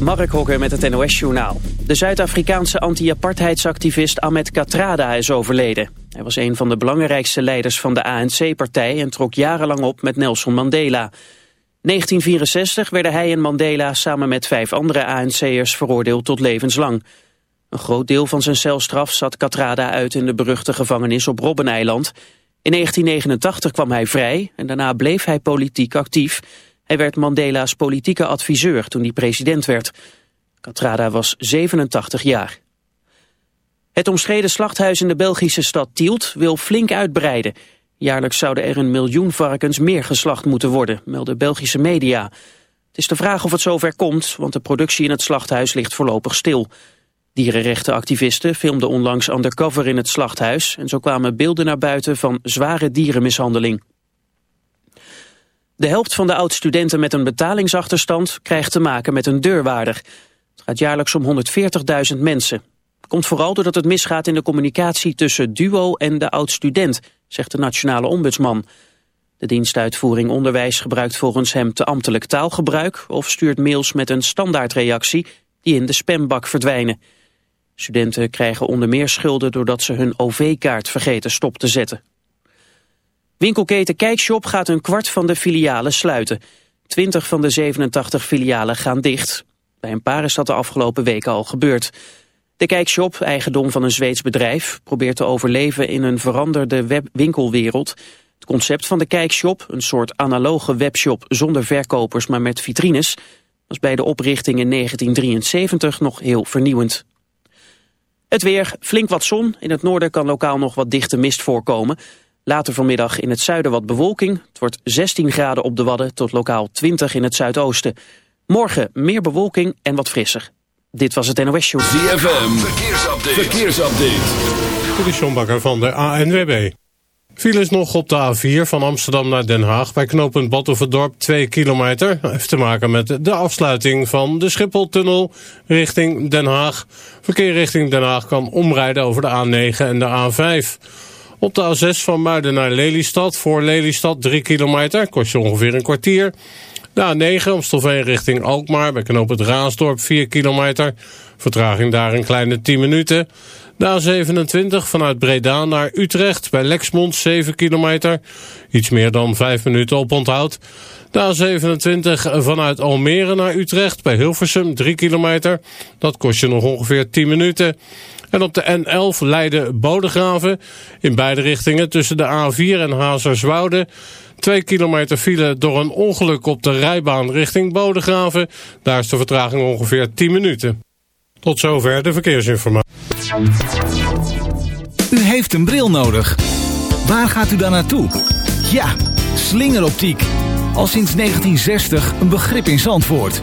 Mark Hokker met het NOS-journaal. De Zuid-Afrikaanse anti-apartheidsactivist Ahmed Katrada is overleden. Hij was een van de belangrijkste leiders van de ANC-partij... en trok jarenlang op met Nelson Mandela. 1964 werden hij en Mandela samen met vijf andere ANC'ers veroordeeld tot levenslang. Een groot deel van zijn celstraf zat Katrada uit in de beruchte gevangenis op Robbeneiland. In 1989 kwam hij vrij en daarna bleef hij politiek actief... Hij werd Mandela's politieke adviseur toen hij president werd. Katrada was 87 jaar. Het omstreden slachthuis in de Belgische stad Tielt wil flink uitbreiden. Jaarlijks zouden er een miljoen varkens meer geslacht moeten worden, melden Belgische media. Het is de vraag of het zover komt, want de productie in het slachthuis ligt voorlopig stil. Dierenrechtenactivisten filmden onlangs undercover in het slachthuis... en zo kwamen beelden naar buiten van zware dierenmishandeling. De helft van de oud-studenten met een betalingsachterstand krijgt te maken met een deurwaarder. Het gaat jaarlijks om 140.000 mensen. Komt vooral doordat het misgaat in de communicatie tussen Duo en de oud-student, zegt de nationale ombudsman. De dienstuitvoering onderwijs gebruikt volgens hem te ambtelijk taalgebruik of stuurt mails met een standaardreactie die in de spambak verdwijnen. Studenten krijgen onder meer schulden doordat ze hun OV-kaart vergeten stop te zetten. Winkelketen Kijkshop gaat een kwart van de filialen sluiten. 20 van de 87 filialen gaan dicht. Bij een paar is dat de afgelopen weken al gebeurd. De Kijkshop, eigendom van een Zweeds bedrijf, probeert te overleven in een veranderde winkelwereld. Het concept van de Kijkshop, een soort analoge webshop zonder verkopers maar met vitrines, was bij de oprichting in 1973 nog heel vernieuwend. Het weer, flink wat zon. In het noorden kan lokaal nog wat dichte mist voorkomen. Later vanmiddag in het zuiden wat bewolking. Het wordt 16 graden op de Wadden tot lokaal 20 in het zuidoosten. Morgen meer bewolking en wat frisser. Dit was het NOS Show. ZFM, verkeersupdate. verkeersupdate. Van de ANWB. Files nog op de A4 van Amsterdam naar Den Haag... bij knooppunt Batuverdorp 2 kilometer. Heeft te maken met de afsluiting van de Schipholtunnel richting Den Haag. Verkeer richting Den Haag kan omrijden over de A9 en de A5... Op de A6 van Muiden naar Lelystad, voor Lelystad 3 kilometer, kost je ongeveer een kwartier. De A9 Amstelveen richting Alkmaar, bij knoop het Raasdorp 4 kilometer. Vertraging daar een kleine 10 minuten. De A27 vanuit Breda naar Utrecht, bij Lexmond 7 kilometer. Iets meer dan 5 minuten op onthoud. De A27 vanuit Almere naar Utrecht, bij Hilversum 3 kilometer. Dat kost je nog ongeveer 10 minuten. En op de N11 Leiden-Bodegraven in beide richtingen tussen de A4 en Hazerswoude. Twee kilometer file door een ongeluk op de rijbaan richting Bodegraven. Daar is de vertraging ongeveer 10 minuten. Tot zover de verkeersinformatie. U heeft een bril nodig. Waar gaat u dan naartoe? Ja, slingeroptiek. Al sinds 1960 een begrip in Zandvoort.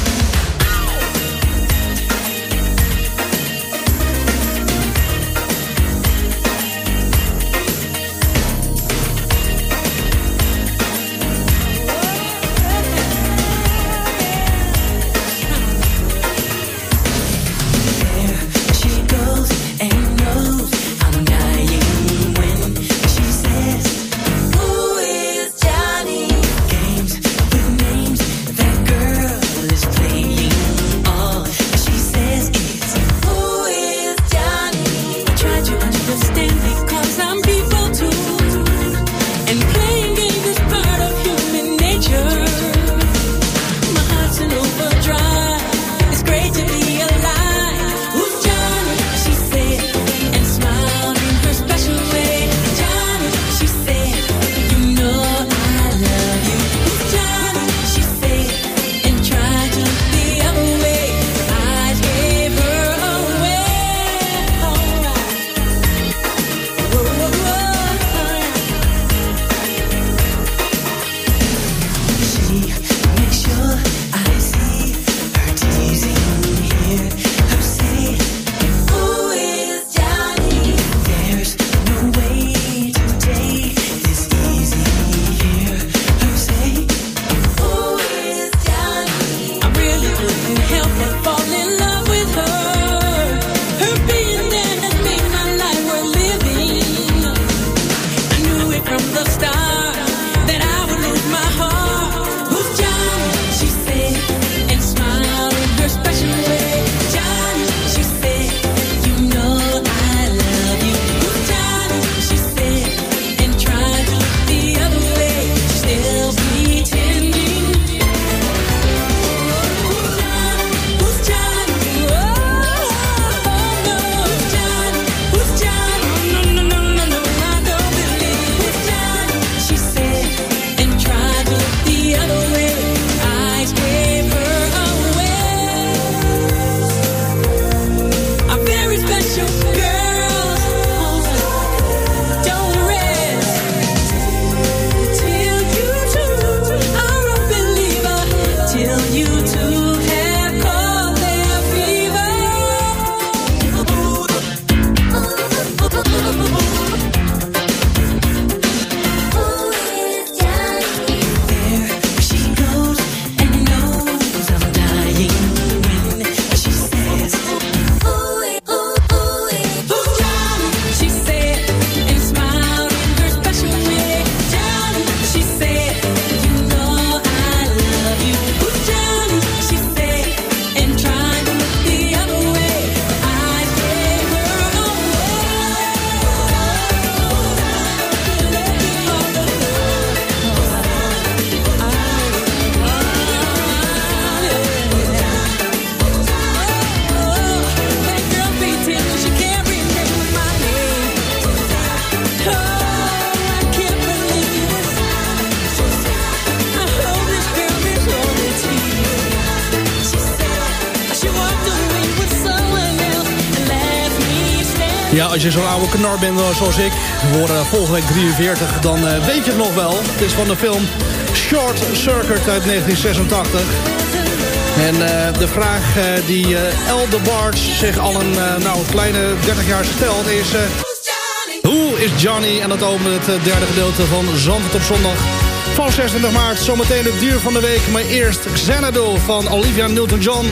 Als je zo'n oude knar bent zoals ik, we worden volgende week 43, dan uh, weet je het nog wel. Het is van de film Short Circuit uit 1986. En uh, de vraag die El de Barge zich al een nou, kleine 30 jaar stelt is... Hoe is Johnny? En dat opent het derde gedeelte van Zandvoort op zondag van 26 maart. Zometeen het duur van de week, maar eerst Xanadu van Olivia Newton-John.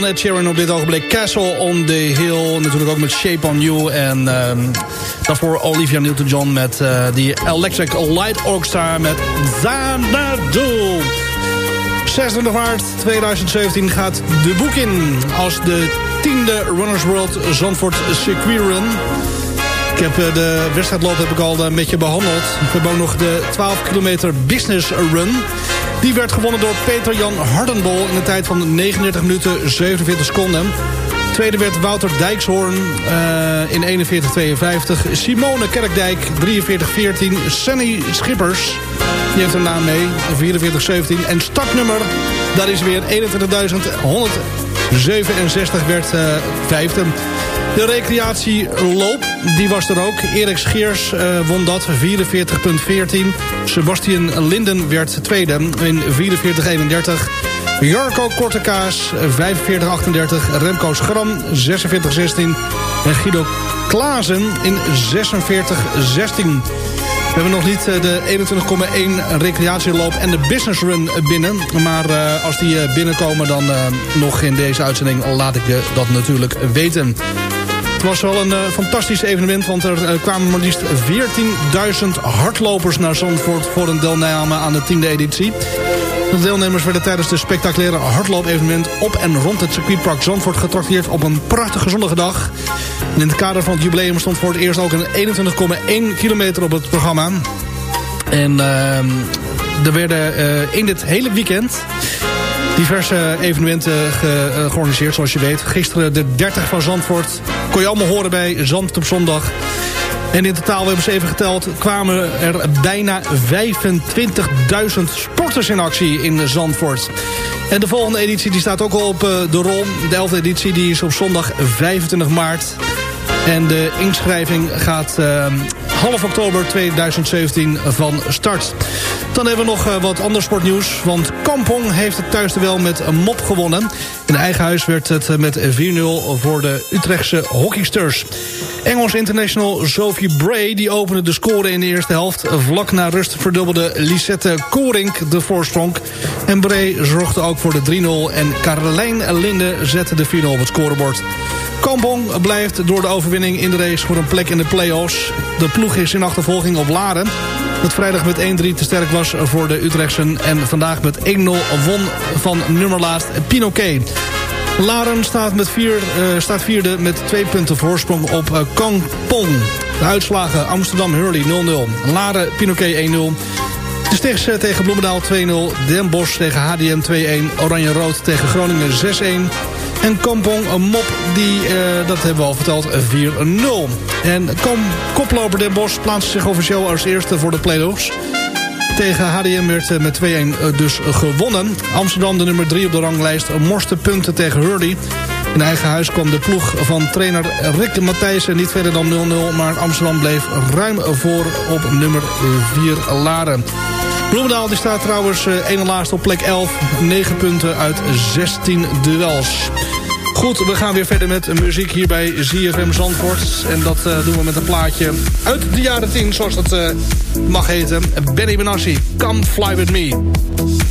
van Ed Sheeran op dit ogenblik. Castle on the Hill. Natuurlijk ook met Shape on You. En um, daarvoor Olivia Newton-John met uh, die Electric Light Orchestra met Xanadu. 26 maart 2017 gaat de boek in als de tiende Runners World Zandvoort Circuit. Ik heb uh, de wedstrijdloop heb ik al een beetje behandeld. We hebben ook nog de 12 kilometer Business Run. Die werd gewonnen door Peter-Jan Hardenbol in een tijd van 39 minuten 47 seconden. Tweede werd Wouter Dijkshoorn uh, in 41-52. Simone Kerkdijk 43-14. Sunny Schippers, die heeft een naam mee, 44-17. En startnummer, dat is weer 21.167 werd uh, vijfde. De recreatieloop, die was er ook. Erik Scheers uh, won dat, 44.14. Sebastian Linden werd tweede in 44.31. Jarko Kortekaas, 45.38. Remco Schram, 46.16. En Guido Klaasen in 46.16. We hebben nog niet eh, de 21,1 recreatieloop en de business run binnen. Maar uh, als die binnenkomen dan nog in deze uitzending laat ik je dat natuurlijk weten. Het was wel een uh, fantastisch evenement, want er uh, kwamen maar liefst 14.000 hardlopers naar Zandvoort voor een deelname aan de tiende editie. De deelnemers werden tijdens de spectaculaire hardloop-evenement op en rond het circuitpark Zandvoort getrakteerd op een prachtige zonnige dag. In het kader van het jubileum stond voor het eerst ook een 21,1 kilometer op het programma. En uh, er werden uh, in dit hele weekend diverse evenementen ge, uh, georganiseerd, zoals je weet. Gisteren de 30 van Zandvoort kon je allemaal horen bij Zandvoort op zondag. En in totaal, we hebben ze even geteld, kwamen er bijna 25.000 sporters in actie in Zandvoort. En de volgende editie die staat ook al op uh, de rol. De 11e editie die is op zondag 25 maart. En de inschrijving gaat ehm, half oktober 2017 van start. Dan hebben we nog uh, wat ander sportnieuws. Want Kampong heeft het thuis wel met een mop gewonnen. In eigen huis werd het met 4-0 voor de Utrechtse hockeysters. Engels international Sophie Bray die opende de score in de eerste helft. Vlak na rust verdubbelde Lisette Korink de voorsprong. En Bray zorgde ook voor de 3-0. En Carlijn Linde zette de 4-0 op het scorebord. Kampong blijft door de overwinning in de race voor een plek in de play-offs. De ploeg is in achtervolging op Laren. Dat vrijdag met 1-3 te sterk was voor de Utrechtsen. En vandaag met 1-0 won van nummerlaast Pinoquet. Laren staat, met vier, uh, staat vierde met twee punten voorsprong op uh, Kampong. De uitslagen Amsterdam Hurley 0-0. Laren Pinoquet 1-0. De Stichts tegen Bloemendaal 2-0. Den Bosch tegen HDM 2-1. Oranje-Rood tegen Groningen 6-1. En Kampong, mop, die, uh, dat hebben we al verteld, 4-0. En Kom, koploper Den Bosch plaatst zich officieel als eerste voor de play-offs. Tegen HDM werd uh, met 2-1 uh, dus gewonnen. Amsterdam, de nummer 3 op de ranglijst, morste punten tegen Hurley. In eigen huis kwam de ploeg van trainer Rick Matthijssen niet verder dan 0-0... maar Amsterdam bleef ruim voor op nummer 4 Laren. Bloemendaal die staat trouwens uh, ene laatste op plek 11. 9 punten uit 16 duels. Goed, we gaan weer verder met muziek hier bij ZFM Zandvoort. En dat uh, doen we met een plaatje uit de jaren 10, zoals dat uh, mag heten. Benny Benassi, Come Fly With Me.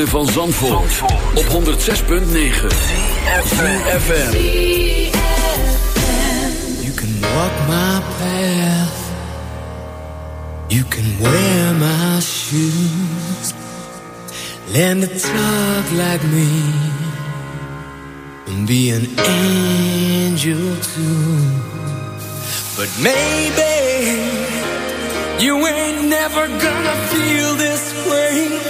ritme van Zandvoort, Zandvoort. op 106.9 FM You can walk my path. You can wear my shoes. Land to talk like me. And be an angel too. But maybe You ain't never gonna feel this way.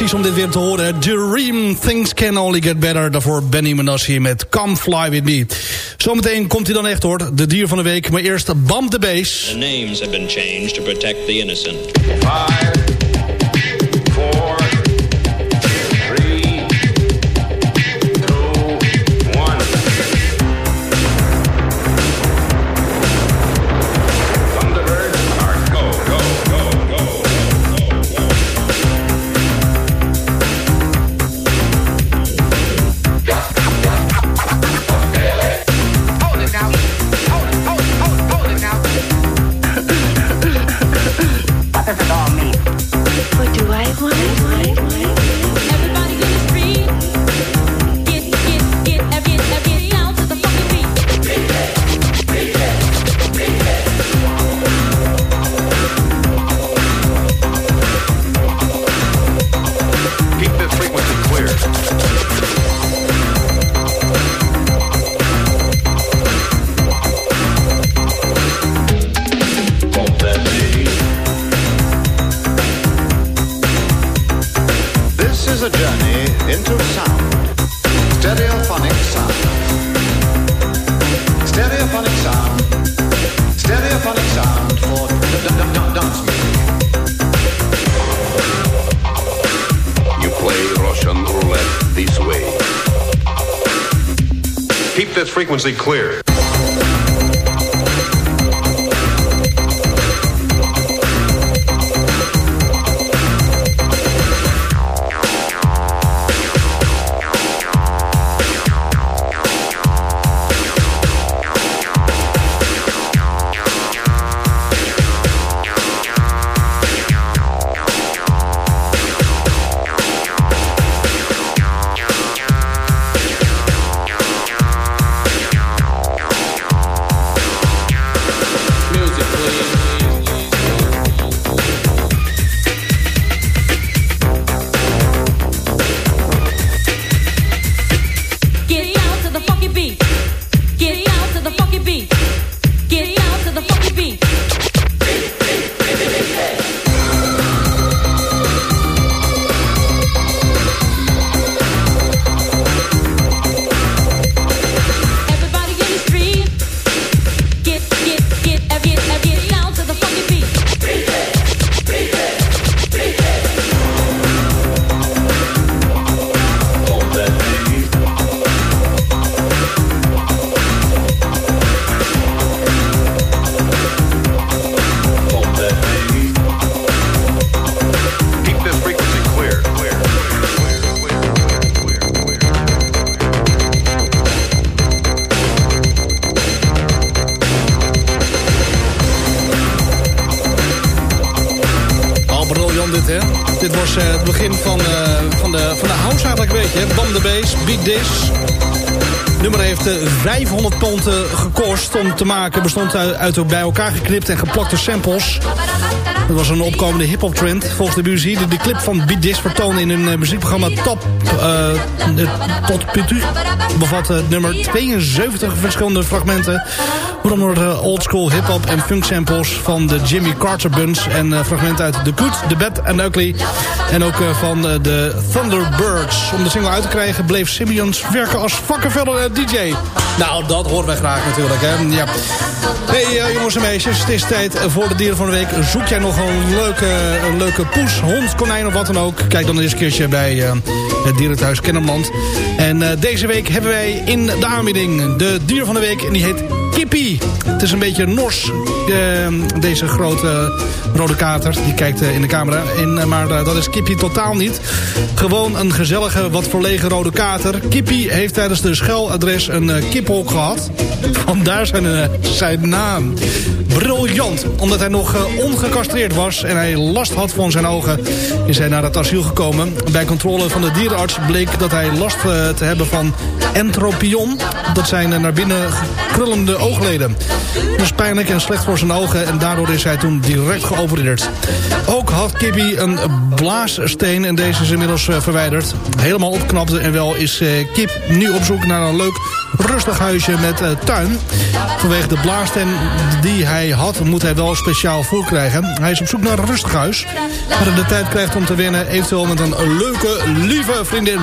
fantastisch om dit weer te horen. Dream, things can only get better. Daarvoor Benny Manassi met Come Fly With Me. Zometeen komt hij dan echt hoor, de dier van de week. Maar eerst Bam de Base. The names have been changed to protect the innocent. Yeah. 500 pond gekost om te maken. Bestond uit, bij elkaar geknipt en geplakte samples. Het was een opkomende hip-hop trend. Volgens de muziek die de clip van Beat This vertoonde in hun eh, muziekprogramma Top de- Tot Putu. Bevat het nummer 72 verschillende fragmenten. Waaronder eh, oldschool hip-hop en funk samples van de Jimmy Carter Buns. En eh, fragmenten uit The Good, The Bad and Ugly. En ook eh, van de Thunderbirds. Om de single uit te krijgen bleef Simeons werken als vakkenvuller DJ. Nou, dat horen wij graag natuurlijk. Hè? Ja. Hey jongens en meisjes, het is tijd voor de dieren van de week. Zoek jij nog een leuke, een leuke poes, hond, konijn of wat dan ook? Kijk dan eens een keertje bij eh, het dierenthuis Kennemerland. En deze week hebben wij in de aanbieding de dier van de week. En die heet Kippie. Het is een beetje nors, eh, deze grote rode kater. Die kijkt eh, in de camera. En, eh, maar eh, dat is Kippie totaal niet. Gewoon een gezellige, wat verlegen rode kater. Kippie heeft tijdens de schuiladres een kiphok gehad. Vandaar zijn, zijn naam. Briljant. Omdat hij nog eh, ongecastreerd was en hij last had van zijn ogen... is hij naar het asiel gekomen. Bij controle van de dierenarts bleek dat hij last eh, te hebben van entropion. Dat zijn eh, naar binnen krullende oogleden. Dat is pijnlijk en slecht voor zijn ogen... en daardoor is hij toen direct geopereerd. Ook had Kippie een blaassteen en deze is inmiddels verwijderd. Helemaal opknapte en wel is Kip nu op zoek naar een leuk rustig huisje met eh, tuin. Vanwege de blaassteen die hij had, moet hij wel speciaal voer krijgen. Hij is op zoek naar een rustig huis. Waar hij de tijd krijgt om te winnen, eventueel met een leuke, lieve vriendin.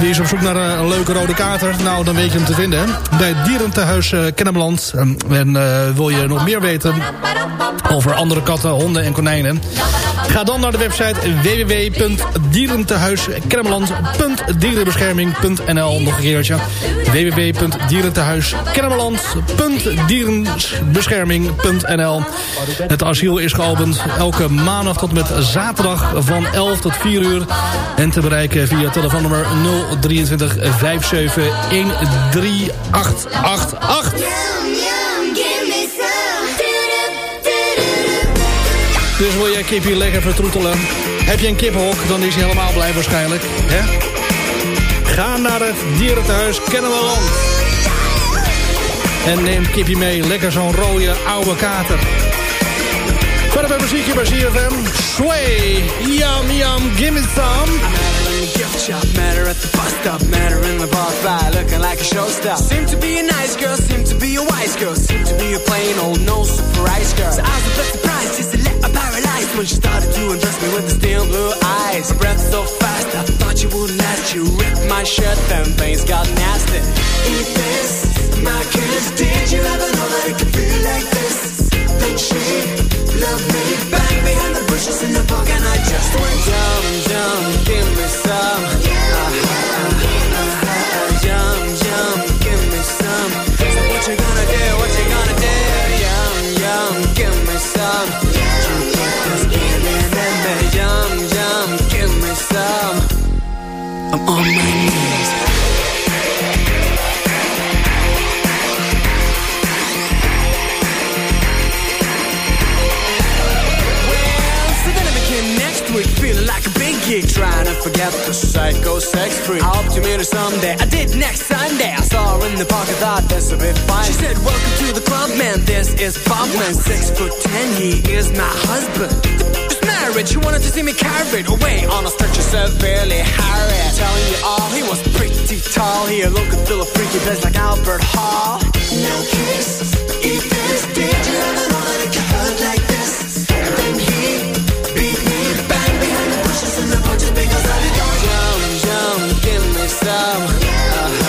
Die is op zoek naar een leuke rode kater. Nou, dan weet je hem te vinden. Bij dierentehuis uh, Kennemerland. En wil je nog meer weten over andere katten, honden en konijnen? Ga dan naar de website www.dierentehuiskennemerland.dierenbescherming.nl Nog een keertje. www.dierentehuiskennemerland.dierenbescherming.nl Het asiel is geopend elke maandag tot met zaterdag van 11 tot 4 uur. En te bereiken via telefoonnummer 023 57 13888. Dus wil jij kipje lekker vertroetelen? Heb je een kippenhok, dan is hij helemaal blij waarschijnlijk. Hè? Ga naar het dierentehuis Kennemerland. En neem kipje mee, lekker zo'n rode oude kater. Verder bij muziekje bij CFM. Sway, yum yum, gimme some. gift shop, met her at the bus stop, met her in the bar fly, looking like a showstopper. Seem to be a nice girl, seem to be a wise girl, seem to be a plain old no surprise girl. So I was a when she started to undress me with the steel blue eyes. Breath so fast, I thought you wouldn't last. You ripped my shirt, then things got nasty. Eat this, my kiss. Did you ever know that it could feel on my knees. The psycho sex freak. I hope to meet her someday. I did next Sunday. I saw her in the park, I thought this would be fine. She said, "Welcome to the club, man. This is Bob, man. Six foot ten, he is my husband." Just married, she wanted to see me carried away on a stretcher severely harried. Telling you all, he was pretty tall. He looked and feel a freaky place like Albert Hall. No kiss, eat this. Did you some. Uh-huh,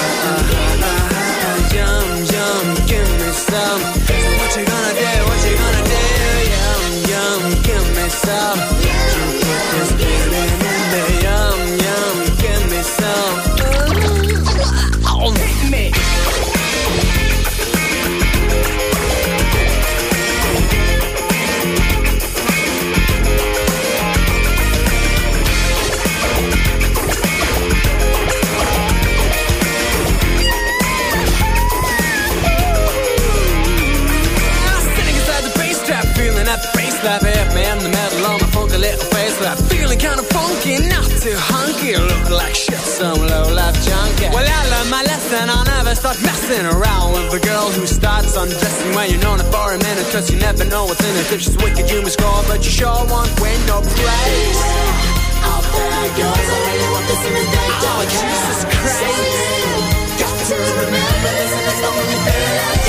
start messing around with a girl who starts undressing when you're known for a minute, cause you never know what's in it. If she's wicked, you must score, but you sure won't win no praise. Out there goes, I really want this in the day. Oh, Jesus Christ. Got to remember this, and it's not when you feel like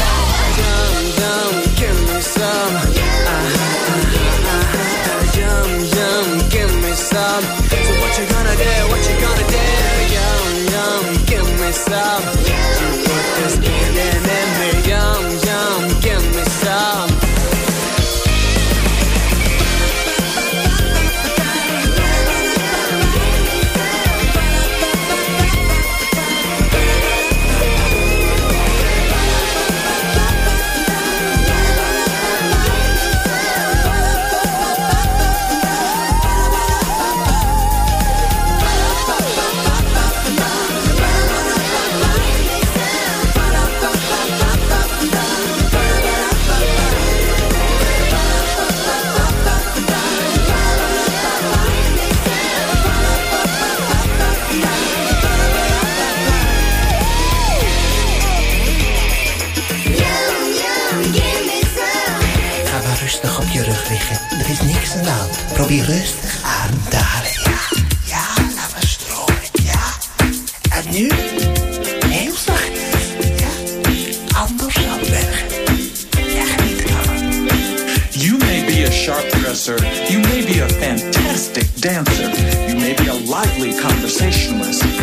Yum, yum, give me some. Yum, yum, give me some. Give me some. You put this feeling in Probeer rustig te ah, halen. Ja, ja, laat maar stromen. Ja. En nu? Heel zacht. Ja. Anders geniet ervan. You may be a sharp dresser. You may be a fantastic dancer. You may be a lively conversationalist.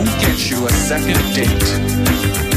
Won't get you a second date.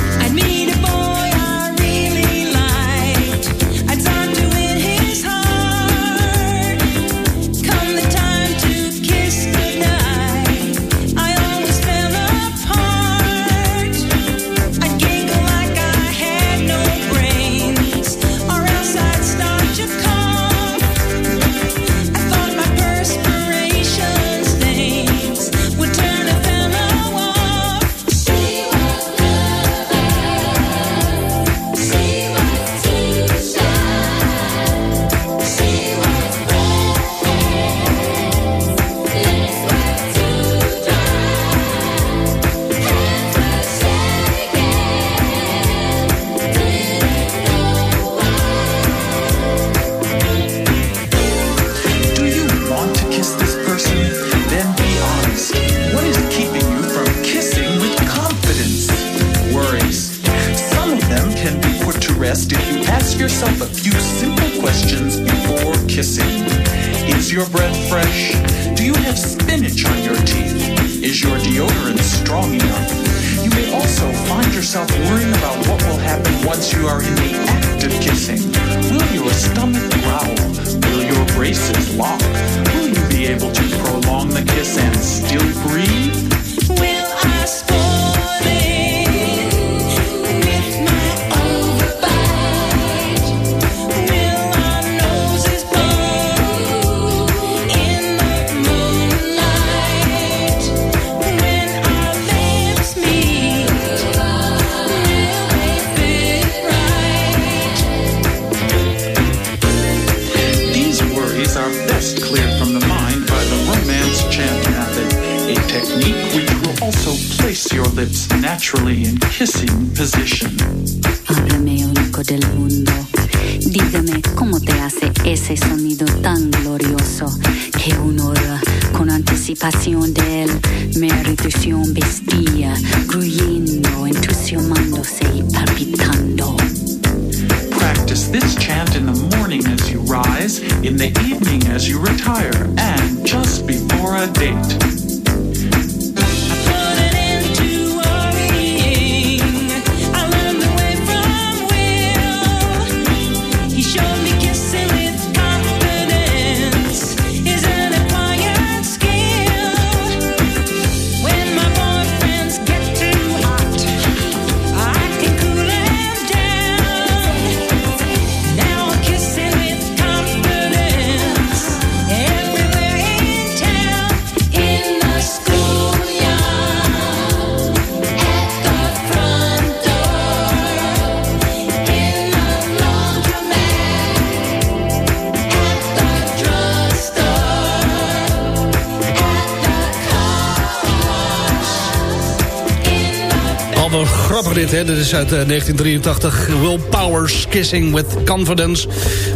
Hè? Dat is uit eh, 1983. Will Powers, Kissing with Confidence.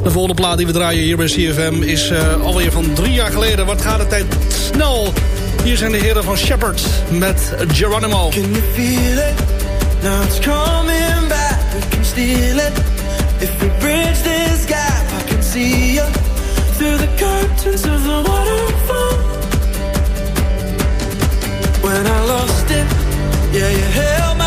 De volgende plaat die we draaien hier bij CFM is uh, alweer van drie jaar geleden. Wat gaat de tijd snel? Hier zijn de heren van Shepard met Geronimo. Can you feel it? Now it's coming back. We can steal it. If we bridge this gap, I can see you. Through the curtains of the waterfall. When I lost it, yeah, you held my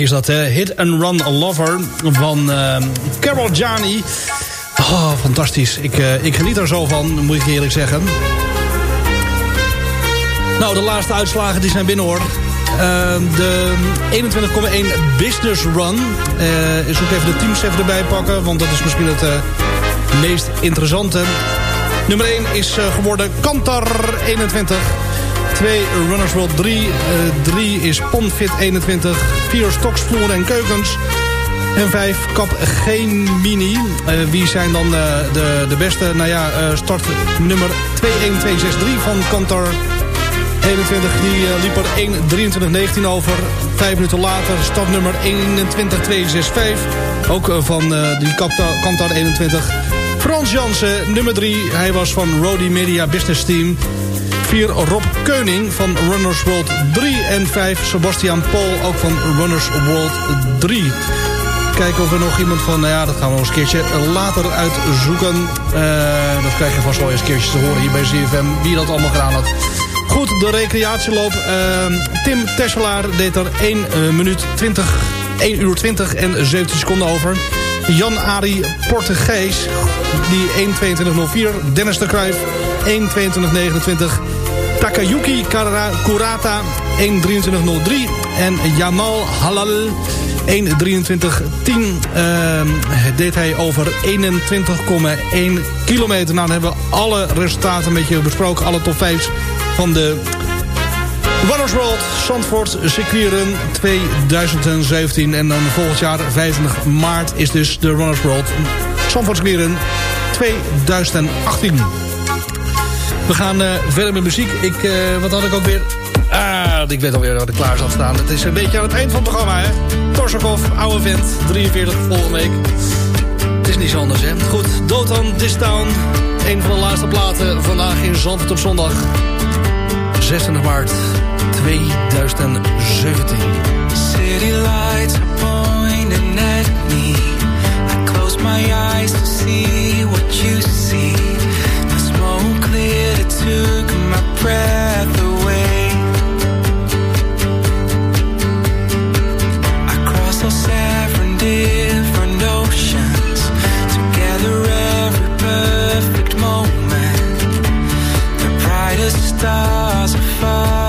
Is dat, hè? Hit and Run a Lover van uh, Carol Gianni. Oh, fantastisch. Ik, uh, ik geniet er zo van, moet ik eerlijk zeggen. Nou, de laatste uitslagen die zijn binnen, hoor. Uh, de 21,1 Business Run. Uh, ik zoek even de teams even erbij pakken, want dat is misschien het meest interessante. Nummer 1 is geworden Kantar 21. 2 Runners World 3. 3 uh, is Ponfit 21. 4 Stoksvloer en Keukens. En 5, Kap geen mini. Eh, wie zijn dan eh, de, de beste? Nou ja, eh, start nummer 21263 van Kantar 21. Die liep er 1.23.19 over. Vijf minuten later startnummer 21265. Ook van die Kantar 21. Frans Jansen, nummer 3. Hij was van Rody Media Business Team. 4 Rob Keuning van Runners World 3. En 5 Sebastian Pol, ook van Runners World 3. Kijken of er nog iemand van... Nou ja, dat gaan we nog eens een keertje later uitzoeken. Eh, dat krijg je vast wel eens een keertje te horen hier bij ZFM. Wie dat allemaal gedaan had. Goed, de recreatieloop. Eh, Tim Tesselaar deed er 1 eh, minuut 20... 1 uur 20 en 17 seconden over. Jan-Ari Portugees, die 1.22.04. Dennis de Cruijff, 1.22.29. Takayuki Kara- Kurata 1.23.03 en Jamal Halal 1.23.10 ehm, deed hij over 21,1 kilometer. Nou, dan hebben we alle resultaten een beetje besproken. Alle top 5 van de Runners World Zandvoort Circuitrun 2017. En dan volgend jaar 25 maart is dus de Runners World Zandvoort Circuitrun 2018. We gaan eh, verder met muziek. Ik, eh, wat had ik ook weer? Ah, ik weet alweer wat ik klaar zal staan. Het is een beetje aan het eind van het programma, hè? Torsakov, oude vent, 43 volgende week. Het is niets anders, hè? Goed, Dotan Distown. Een van de laatste platen vandaag in Zandvoort op zondag. 26 maart 2017. City lights are pointing at me. I close my eyes to see what you took my breath away. I crossed all seven different oceans to gather every perfect moment. The brightest stars are falling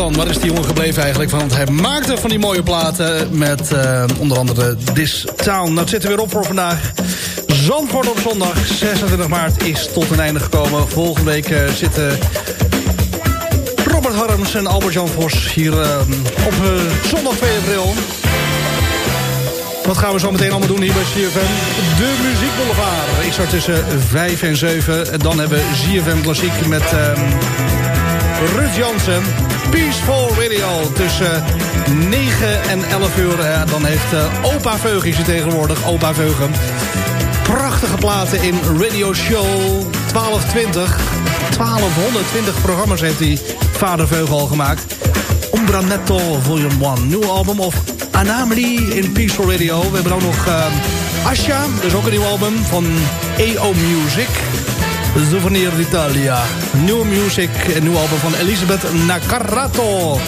Waar is die jongen gebleven eigenlijk? Want hij maakte van die mooie platen met eh, onder andere This Town. Nou, zit er weer op voor vandaag. Zandvoort op zondag, 26 maart, is tot een einde gekomen. Volgende week eh, zitten Robert Harms en Albert-Jan Vos hier eh, op zondag 2 april. Wat gaan we zo meteen allemaal doen hier bij CFM? De Muziek Boulevard. Ik start tussen 5 en 7. En dan hebben we ZFM Klassiek met ehm Ruud Jansen. Peaceful Radio tussen 9 en 11 uur. Dan heeft eh, opa Veugel je tegenwoordig. Opa Veugen. Prachtige platen in Radio Show 1220. 1220 programma's heeft die vader Veugel al gemaakt. Umbra Netto Volume 1. Nieuw album of Anamri in Peaceful Radio. We hebben ook nog uh, Asha. Dat is ook een nieuw album van EO Music. Souvenir d'Italia. Nieuwe music. Een nieuw album van Elisabeth Nacarato.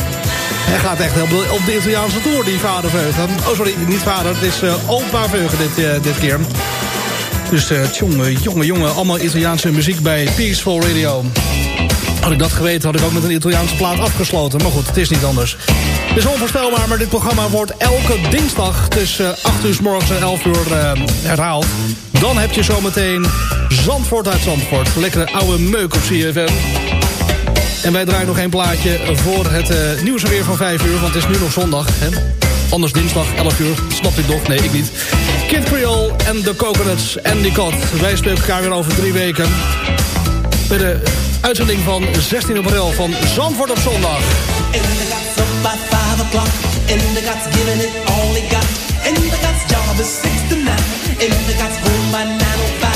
Hij gaat echt de, op de Italiaanse tour, die vader Veugen. Oh, sorry, niet vader. Het is uh, opa dit, uh, dit keer. Dus uh, jongen, jongen, jongen. Allemaal Italiaanse muziek bij Peaceful Radio. Had ik dat geweten, had ik ook met een Italiaanse plaat afgesloten. Maar goed, het is niet anders. Het is onvoorstelbaar, maar dit programma wordt elke dinsdag... tussen 8 uur s morgens en 11 uur herhaald. Dan heb je zometeen Zandvoort uit Zandvoort. Lekkere oude meuk op CFM. En wij draaien nog één plaatje voor het uh, nieuws weer van 5 uur. Want het is nu nog zondag. Hè? Anders dinsdag, 11 uur. Snap ik toch? Nee, ik niet. Kid Creole en de Coconuts en die Cot. Wij spreken elkaar weer over drie weken. Bij de uitzending van 16 april van Zandvoort op zondag. In the guts up by five o'clock. In the guts giving it all he got. In the guts job is six to nine. In the guts home by nine oh five.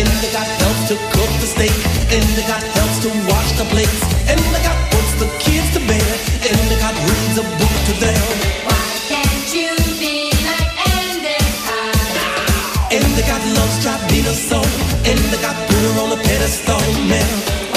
In the gut helps to cook the steak. In the gut helps to wash the plates. In the gut puts the kids to bed. In the gut reads a book to them. Why can't you be like Endicott? In the gut loves Tribina soul. In the gut put her on a pedestal now.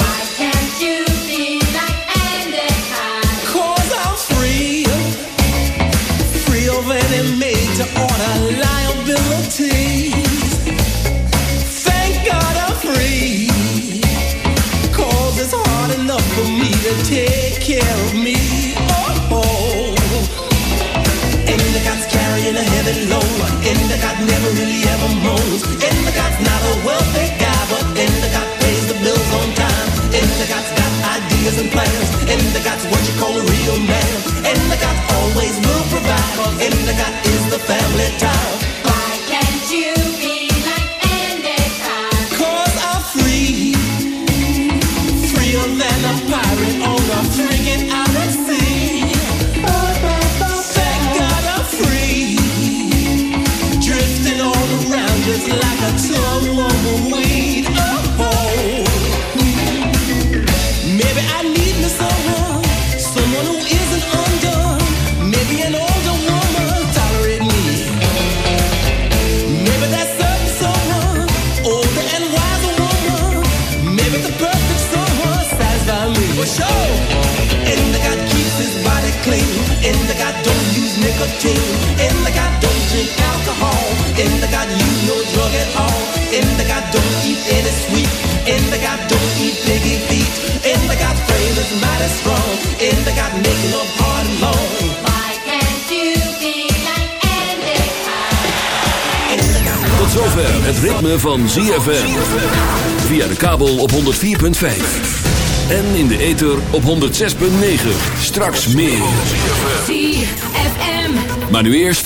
Carrying a heavy. Endicott never really ever moans. Endicot's not a wealthy guy, but Endicott pays the bills on time. Endicot's got ideas and plans. Endicot's what you call a real man. Endicott always will provide. Cause Endicott is the family time. Nicotine. And the God don't drink alcohol. And the God use no drug at all. And the God don't eat any sweet. And the God don't eat piggy feet. And the God frame is mighty strong. And the God making love hard and long. Why can't you be like Endicott? Tot zover het ritme van ZFM. Via de kabel op 104.5. En in de ether op 106.9. Straks meer. Maar nu eerst...